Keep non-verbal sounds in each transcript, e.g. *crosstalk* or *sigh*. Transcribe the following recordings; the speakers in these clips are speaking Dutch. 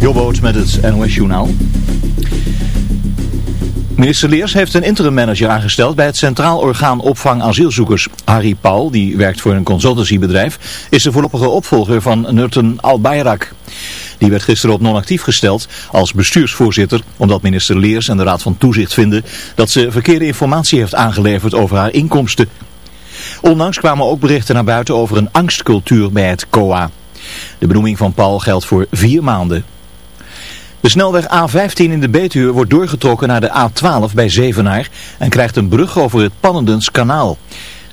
Jobboot met het NOS Journaal. Minister Leers heeft een interim manager aangesteld bij het Centraal Orgaan Opvang Asielzoekers. Harry Paul, die werkt voor een consultancybedrijf, is de voorlopige opvolger van Nurten Albayrak. Die werd gisteren op non-actief gesteld als bestuursvoorzitter, omdat minister Leers en de Raad van Toezicht vinden dat ze verkeerde informatie heeft aangeleverd over haar inkomsten. Onlangs kwamen ook berichten naar buiten over een angstcultuur bij het COA. De benoeming van Paul geldt voor vier maanden. De snelweg A15 in de Betuwe wordt doorgetrokken naar de A12 bij Zevenaar en krijgt een brug over het Pannendens kanaal.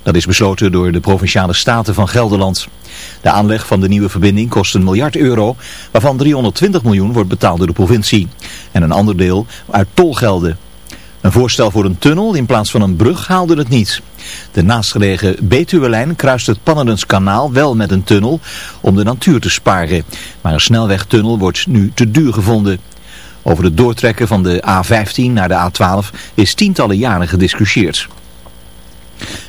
Dat is besloten door de Provinciale Staten van Gelderland. De aanleg van de nieuwe verbinding kost een miljard euro, waarvan 320 miljoen wordt betaald door de provincie. En een ander deel uit tolgelden. Een voorstel voor een tunnel in plaats van een brug haalde het niet. De naastgelegen Betuwelijn kruist het Pannendens kanaal wel met een tunnel om de natuur te sparen. Maar een snelwegtunnel wordt nu te duur gevonden. Over het doortrekken van de A15 naar de A12 is tientallen jaren gediscussieerd.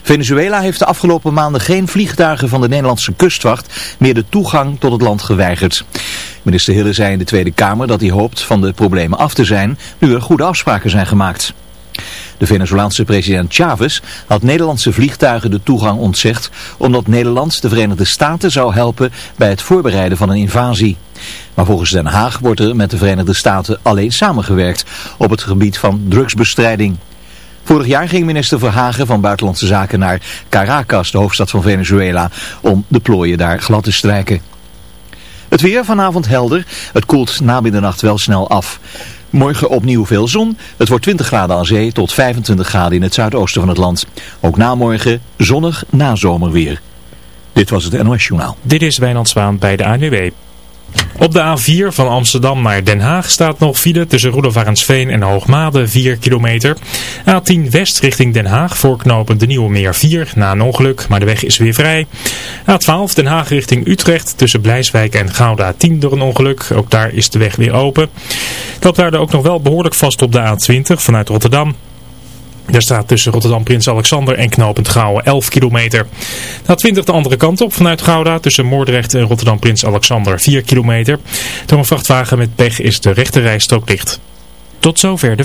Venezuela heeft de afgelopen maanden geen vliegtuigen van de Nederlandse kustwacht meer de toegang tot het land geweigerd. Minister Hille zei in de Tweede Kamer dat hij hoopt van de problemen af te zijn nu er goede afspraken zijn gemaakt. De Venezolaanse president Chavez had Nederlandse vliegtuigen de toegang ontzegd omdat Nederland de Verenigde Staten zou helpen bij het voorbereiden van een invasie. Maar volgens Den Haag wordt er met de Verenigde Staten alleen samengewerkt op het gebied van drugsbestrijding. Vorig jaar ging minister Verhagen van Buitenlandse Zaken naar Caracas, de hoofdstad van Venezuela, om de plooien daar glad te strijken. Het weer vanavond helder. Het koelt na middernacht wel snel af. Morgen opnieuw veel zon. Het wordt 20 graden aan zee tot 25 graden in het zuidoosten van het land. Ook na morgen zonnig na zomerweer. Dit was het NOS Journaal. Dit is Wijnand Zwaan bij de ANWB. Op de A4 van Amsterdam naar Den Haag staat nog file tussen Roelofarensveen en Hoogmade 4 kilometer. A10 West richting Den Haag voorknopen de Nieuwe Meer 4 na een ongeluk, maar de weg is weer vrij. A12 Den Haag richting Utrecht tussen Blijswijk en Gouda 10 door een ongeluk. Ook daar is de weg weer open. Dat daar ook nog wel behoorlijk vast op de A20 vanuit Rotterdam. Daar staat tussen Rotterdam Prins Alexander en Knopend Gouwen 11 kilometer. Na 20 de andere kant op vanuit Gouda tussen Moordrecht en Rotterdam Prins Alexander 4 kilometer. Door een vrachtwagen met pech is de rechte rijstrook dicht. Tot zover de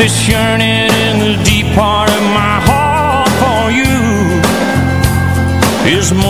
this yearning in the deep part of my heart for you. Is more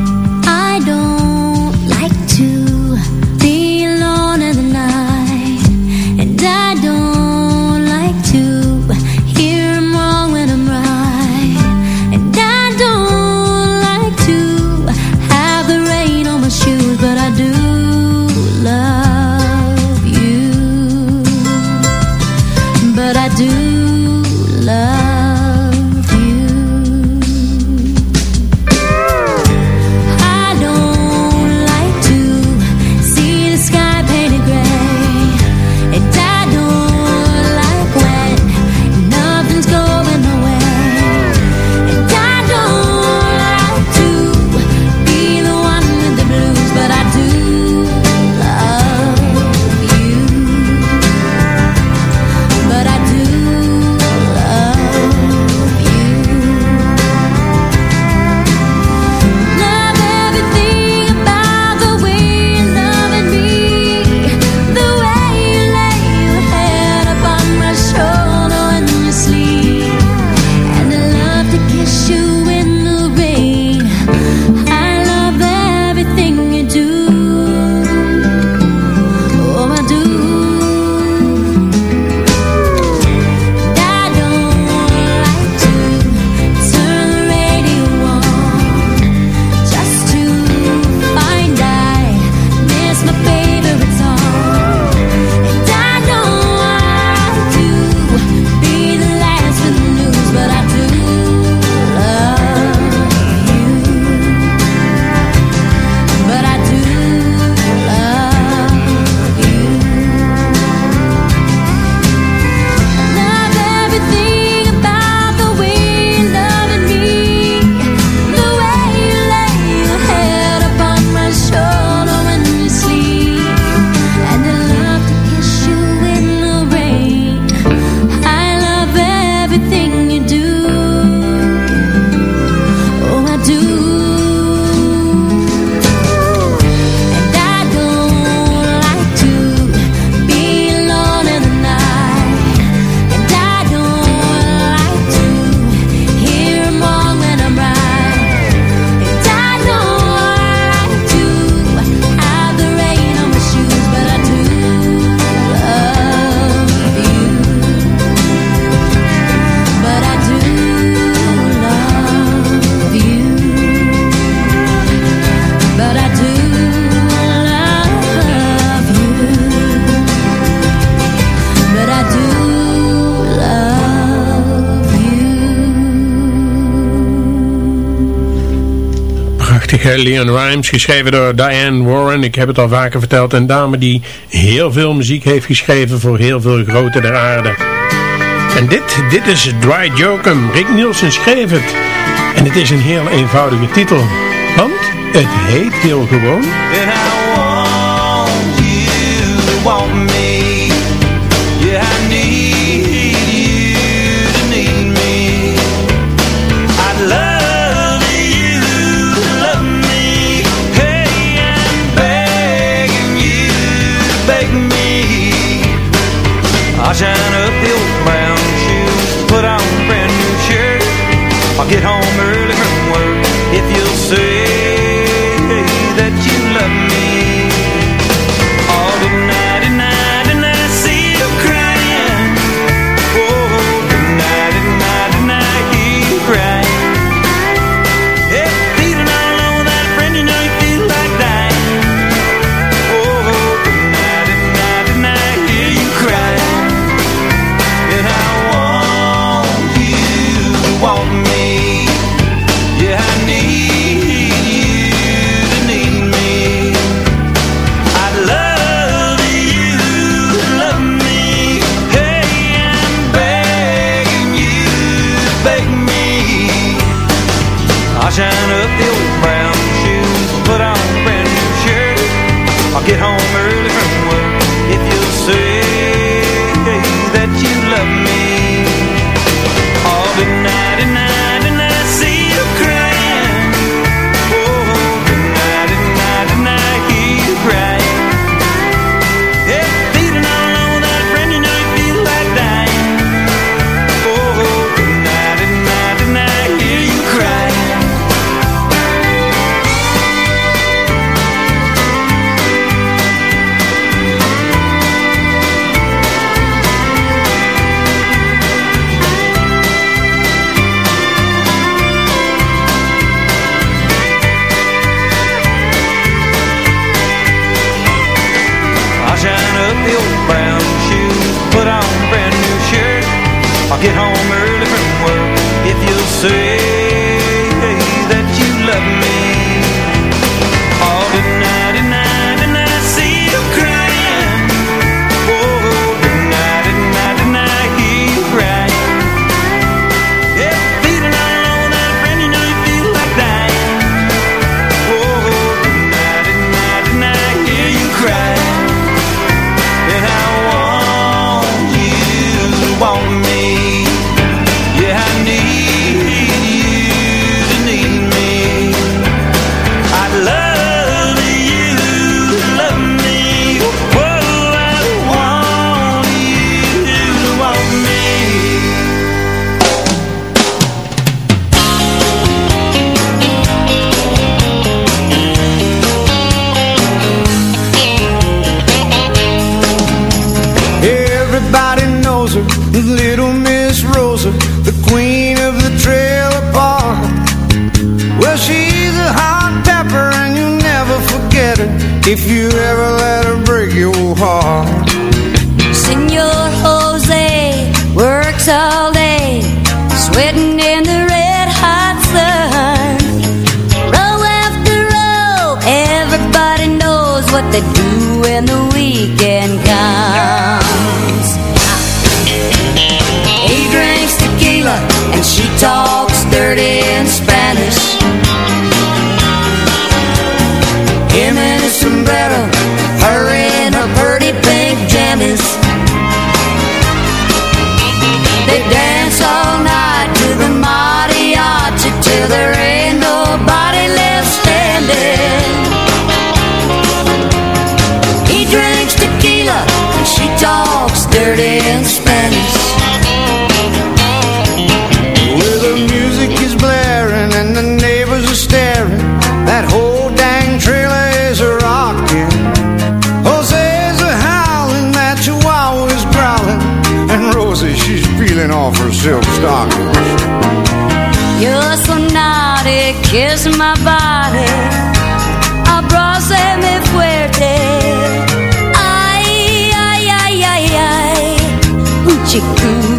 prachtige Leon Rhymes, geschreven door Diane Warren. Ik heb het al vaker verteld, een dame die heel veel muziek heeft geschreven voor heel veel grote der aarde. En dit, dit is Dry Jokum. Rick Nielsen schreef het. En het is een heel eenvoudige titel, want het heet heel gewoon... I'll shine up the old brown shoes, put on a brand new shirt. I'll get home what they do. Kies my body, me fuerte. Ay, ay, ay, ay, ay, un chico.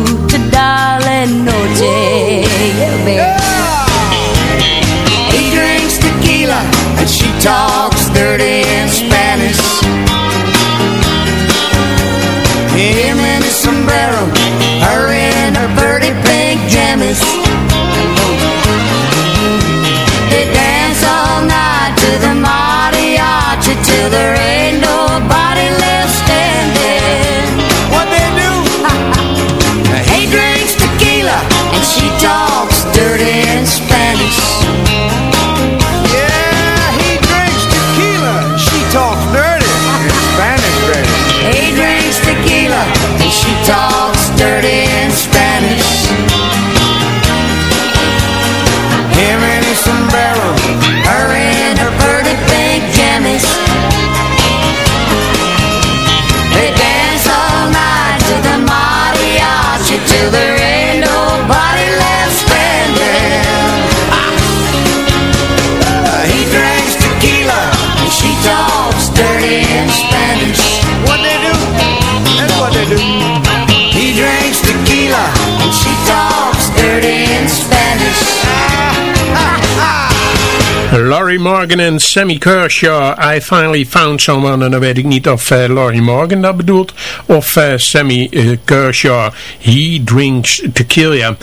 Laurie Morgan en Sammy Kershaw. I finally found someone. En dan weet ik niet of uh, Laurie Morgan dat bedoelt. Of uh, Sammy uh, Kershaw. He drinks tequila.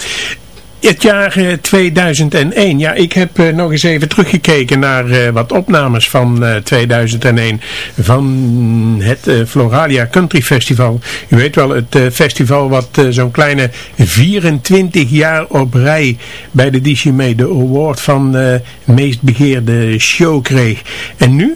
Het jaar 2001. Ja, ik heb uh, nog eens even teruggekeken naar uh, wat opnames van uh, 2001 van het Floralia Country Festival. U weet wel, het festival wat zo'n kleine 24 jaar op rij bij de DCME de award van meest begeerde show kreeg. En nu?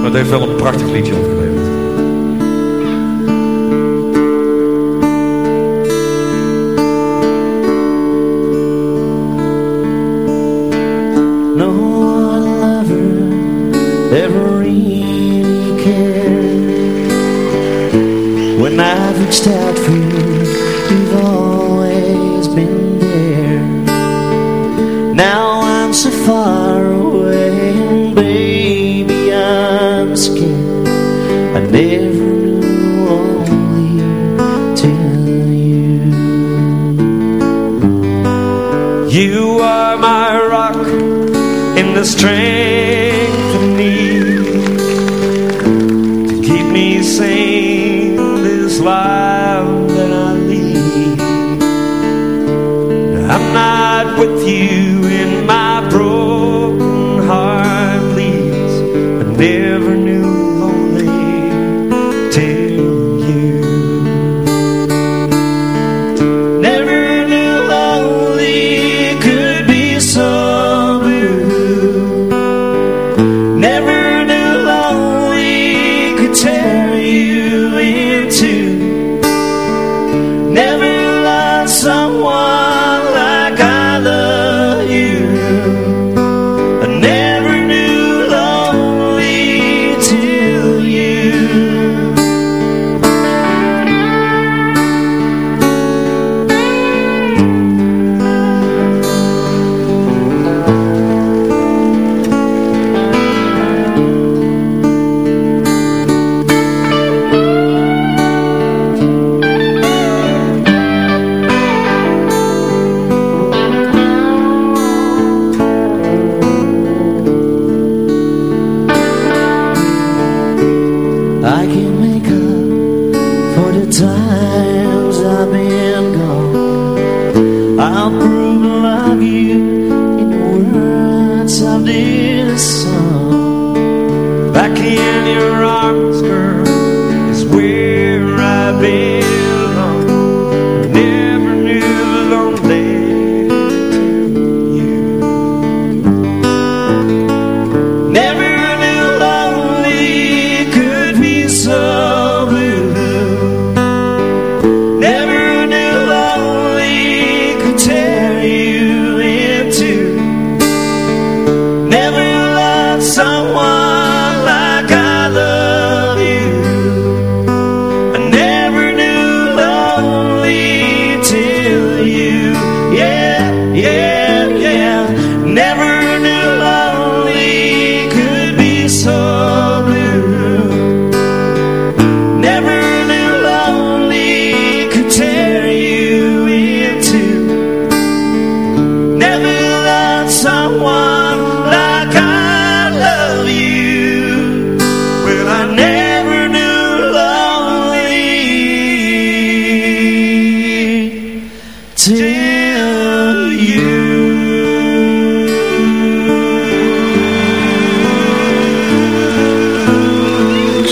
Maar het heeft wel een prachtig liedje opgeleverd.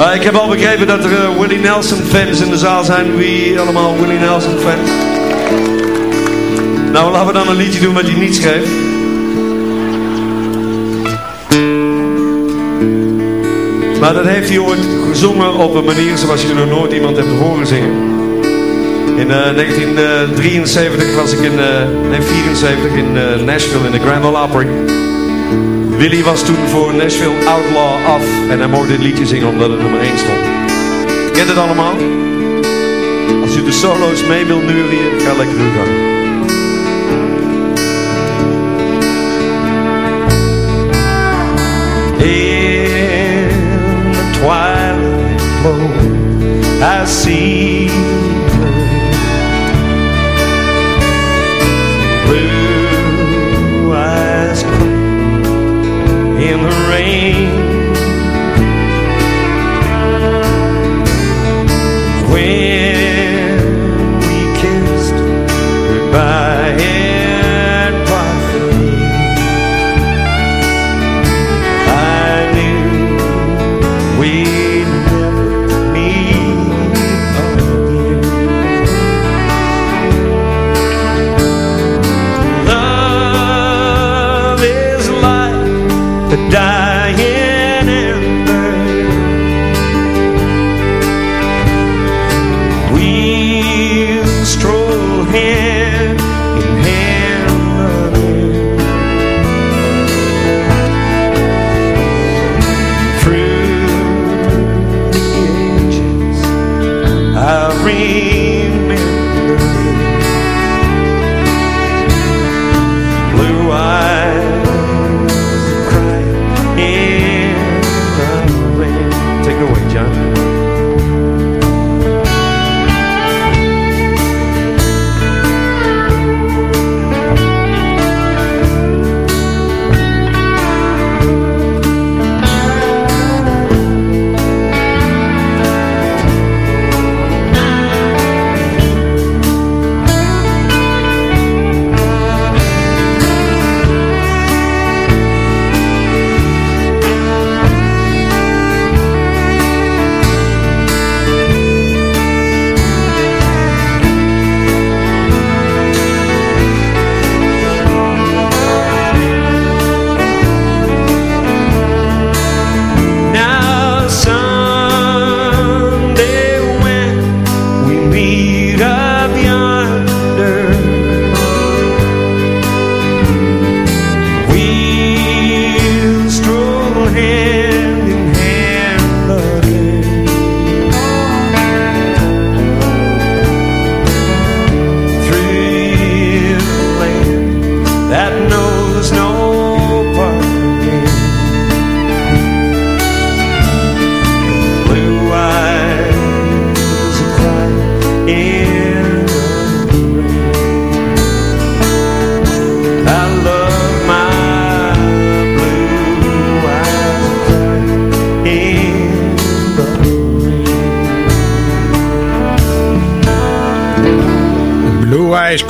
Uh, ik heb al begrepen dat er uh, Willie Nelson fans in de zaal zijn. Wie allemaal Willie Nelson fans? Nou, laten we dan een liedje doen wat hij niet schreef. Maar dat heeft hij ooit gezongen op een manier zoals je nog nooit iemand hebt horen zingen. In uh, 1973 was ik in, nee 74 in Nashville in de Grand Ole Opry. Willy was toen voor Nashville Outlaw af en hij mocht dit liedje zingen omdat het nummer 1 stond. Kent het allemaal? Als u de solo's mee wilt neurien, ga lekker uw gang. In the twilight glow I see in the rain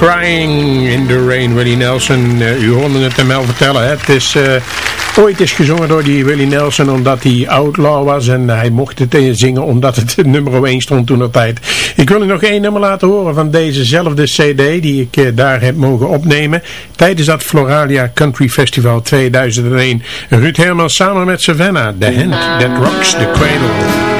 Crying in the Rain, Willie Nelson. Eh, u hoorde het hem wel vertellen. Het is eh, ooit is gezongen door die Willie Nelson omdat hij outlaw was. En hij mocht het eh, zingen omdat het *laughs* nummer 1 stond toen op tijd. Ik wil u nog één nummer laten horen van dezezelfde cd die ik daar heb mogen opnemen. Tijdens dat Floralia Country Festival 2001. Ruud Hermans samen met Savannah. The Hand That Rocks the Cradle.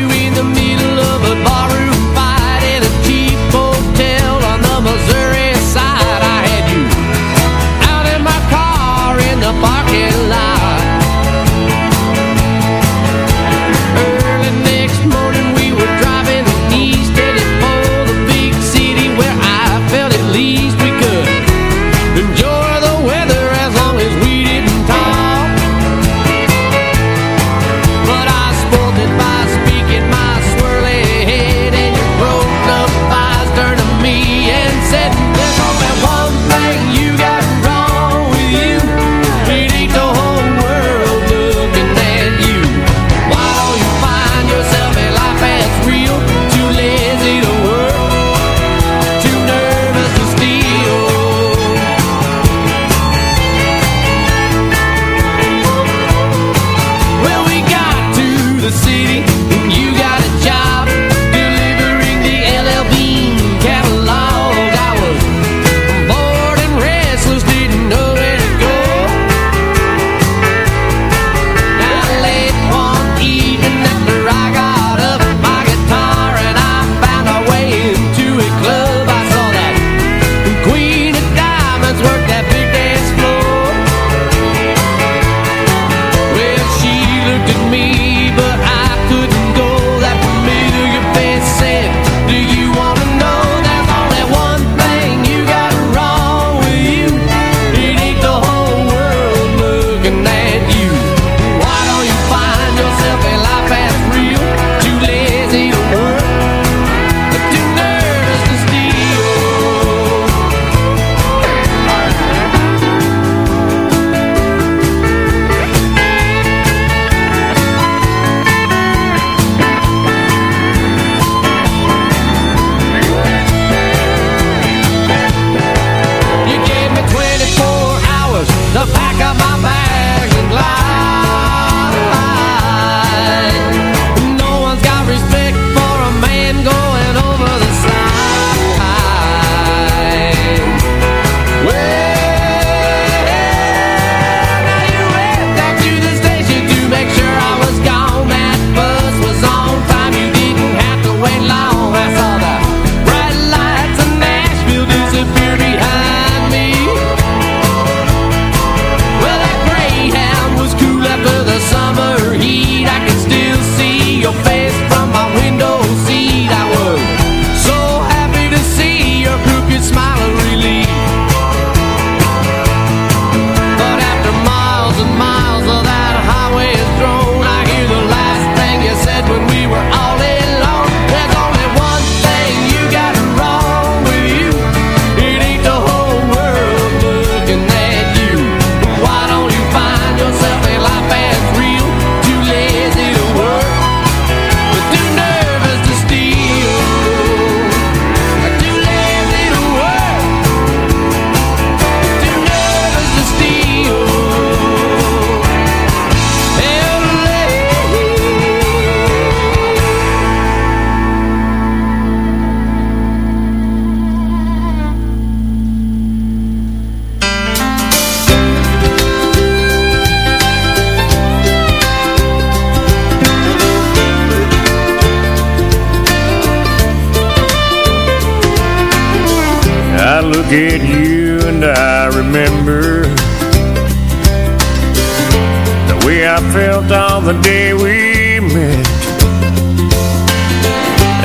I felt on the day we met.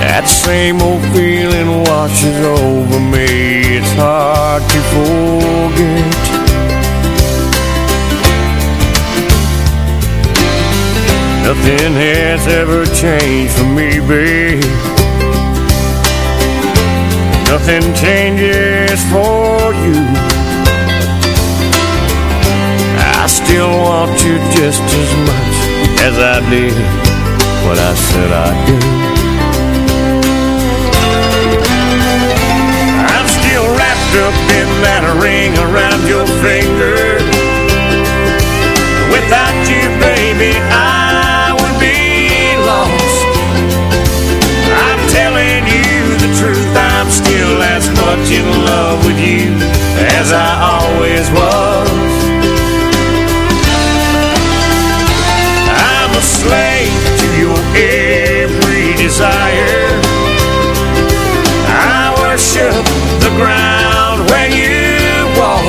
That same old feeling washes over me. It's hard to forget. Nothing has ever changed for me, babe. Nothing changes for you. Still want you just as much as I did when I said I do. I'm still wrapped up in that ring around your finger. Without you, baby, I would be lost. I'm telling you the truth, I'm still as much in love with you as I always was. Desire. I worship the ground where you walk.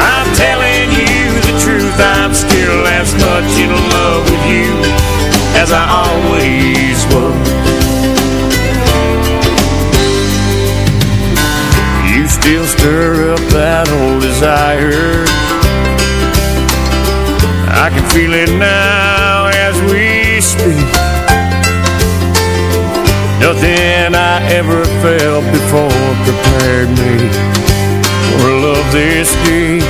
I'm telling you the truth, I'm still as much in love with you as I always was. You still stir up that old desire. I can feel it now as we speak. Nothing I ever felt before prepared me for love this deep.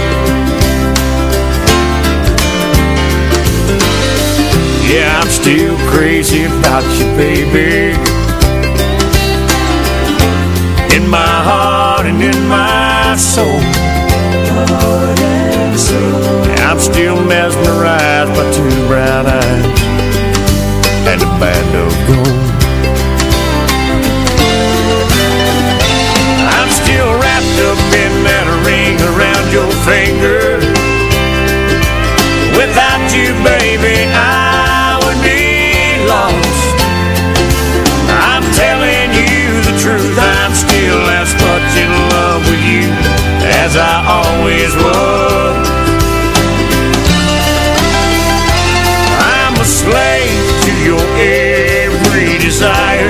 Yeah, I'm still crazy about you, baby. In my heart and in my soul. I'm still mesmerized by two brown eyes and a band of gold. Finger. Without you, baby, I would be lost. I'm telling you the truth, I'm still as much in love with you as I always was. I'm a slave to your every desire.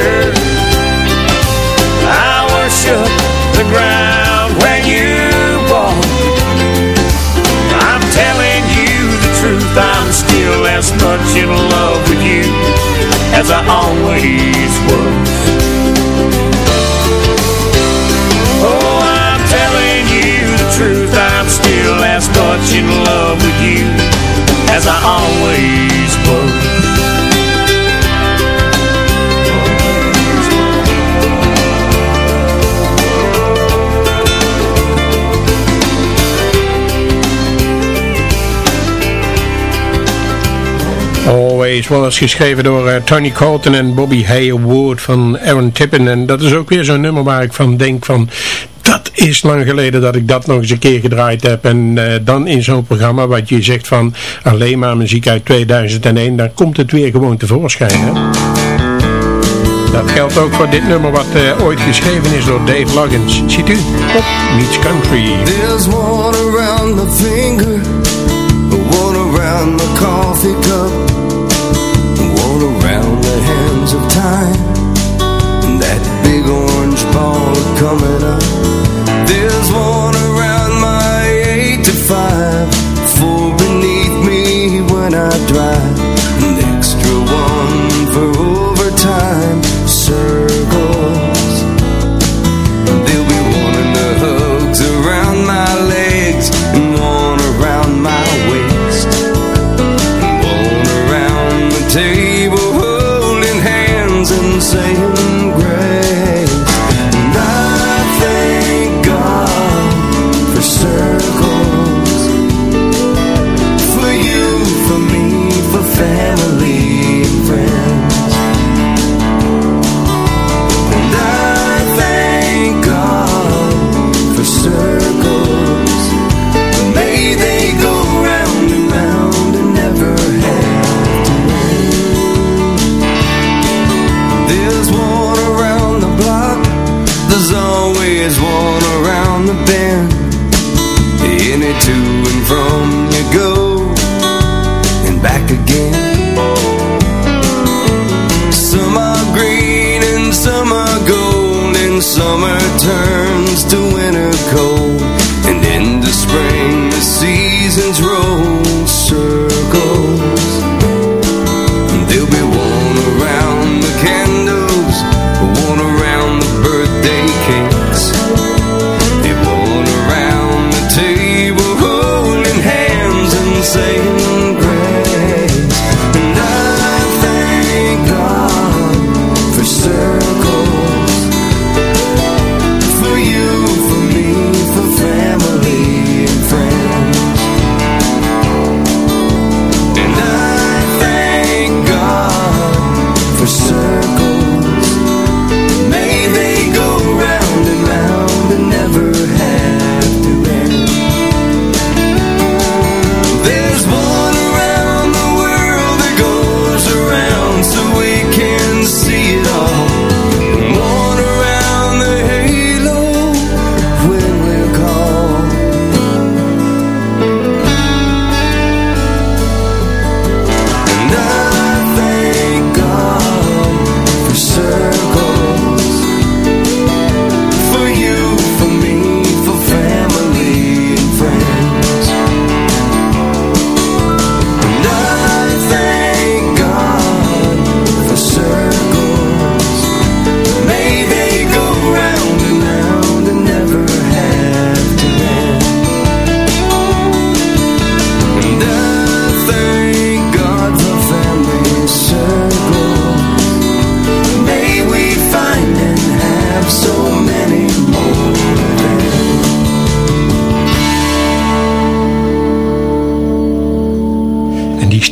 As much in love with you as I always was. Oh, I'm telling you the truth, I'm still as much in love with you as I always Always was geschreven door eh, Tony Colton en Bobby Haywood van Aaron Tippin. En dat is ook weer zo'n nummer waar ik van denk van... Dat is lang geleden dat ik dat nog eens een keer gedraaid heb. En eh, dan in zo'n programma wat je zegt van alleen maar muziek uit 2001. Dan komt het weer gewoon tevoorschijn. Hè? Dat geldt ook voor dit nummer wat eh, ooit geschreven is door Dave Loggins. Ziet u? Op Meets Country. There's one around my finger, one around the coffee cup, the hands of time, and that big orange ball coming up. There's one around my eight to five, four beneath me when I drive,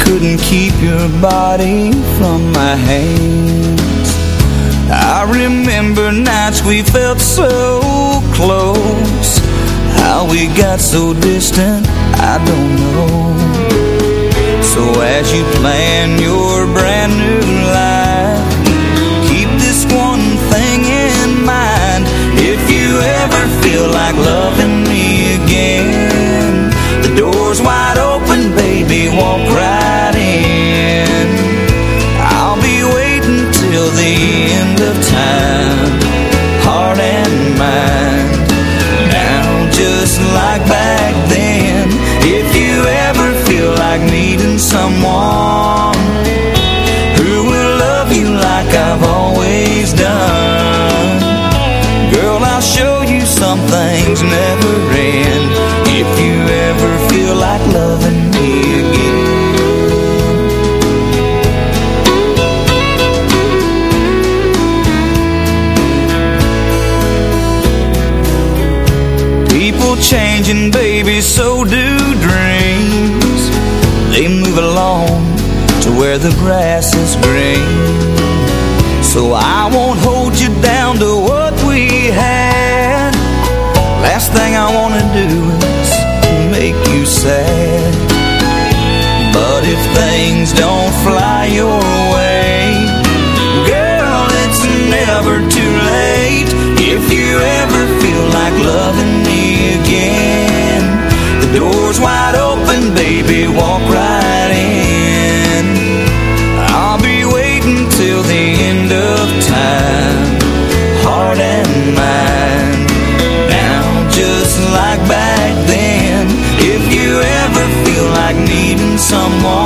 couldn't keep your body from my hands. I remember nights we felt so close. How we got so distant, I don't know. So as you plan your brand new life Keep this one thing in mind. If you ever feel like loving me again The door's wide open, baby, walk right the end of time Heart and mind. Just like back then If you ever feel like needing someone Who will love you like I've always done Girl, I'll show you some things never baby, so do dreams. They move along to where the grass is green. So I won't hold you down to what we had. Last thing I wanna do is make you sad. But if things don't fly your way Girl, it's never too late. If you ever feel like loving me again door's wide open, baby, walk right in. I'll be waiting till the end of time Heart and mind. Now just like back then If you ever feel like needing someone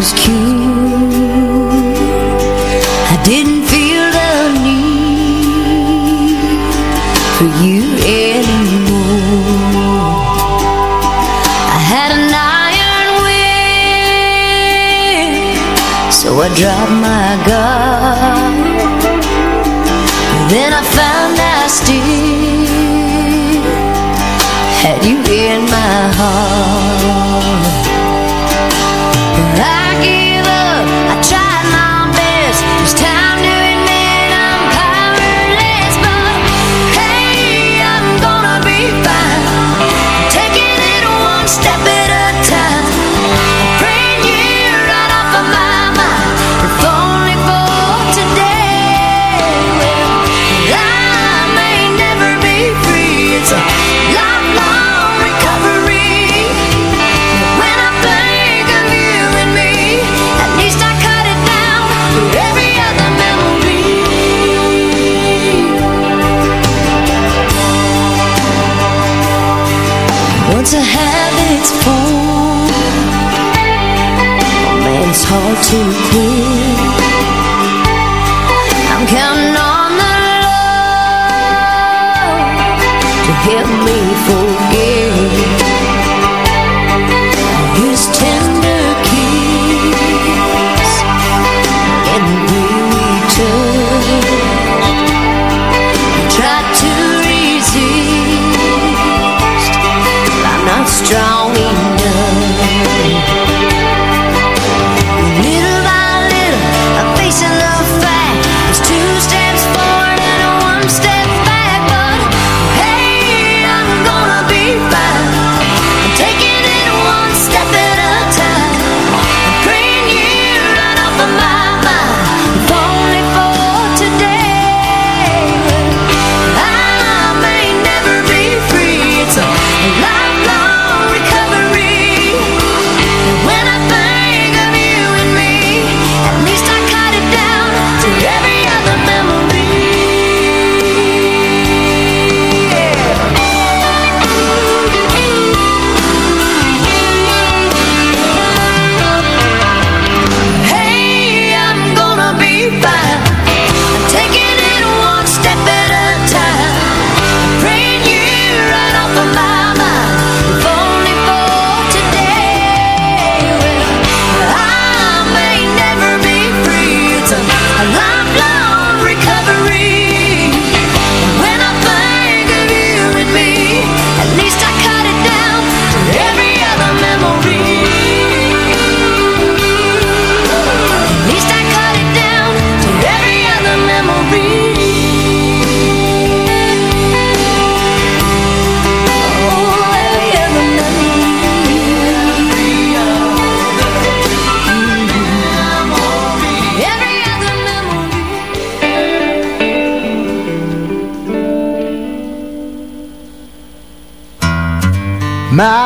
Was cute. I didn't feel the need for you anymore. I had an iron will, so I dropped my guard. Then I found I still had you in my heart. too clear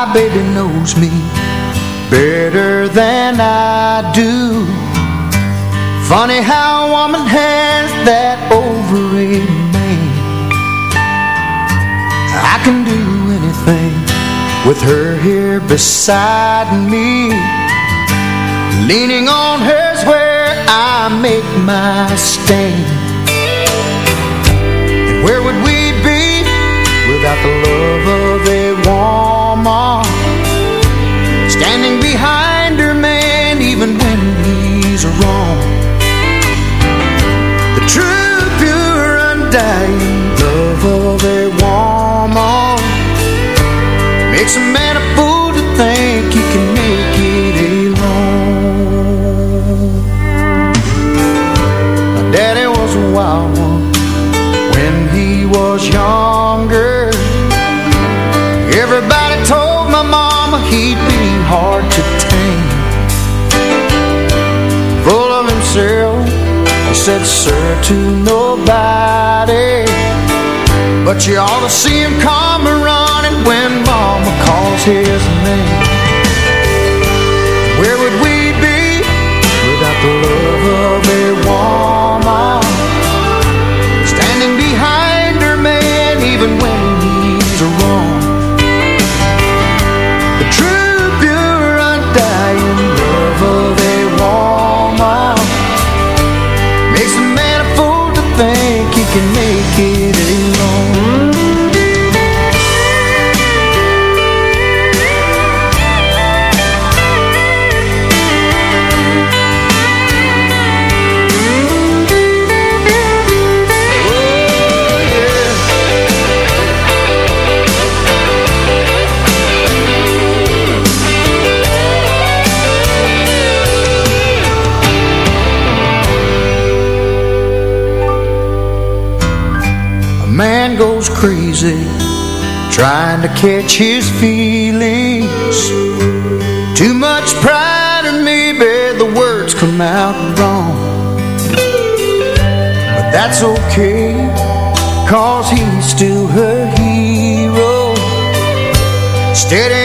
my baby knows me better than I do. Funny how a woman has that over a man. I can do anything with her here beside me. Leaning on her's where I make my stand. And where would we be without the love? that serve to nobody. But you ought to see him come running when mama calls his name Where would we goes crazy Trying to catch his feelings. Too much pride in maybe the words come out wrong. But that's okay Cause he's still her hero. Steady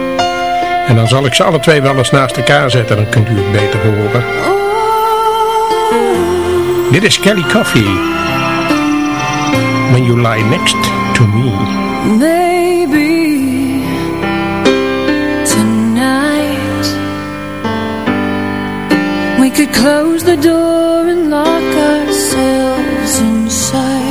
En dan zal ik ze alle twee wel eens naast elkaar zetten, dan kunt u het beter horen. Dit is Kelly Coffee. When you lie next to me. Maybe tonight we could close the door and lock ourselves inside.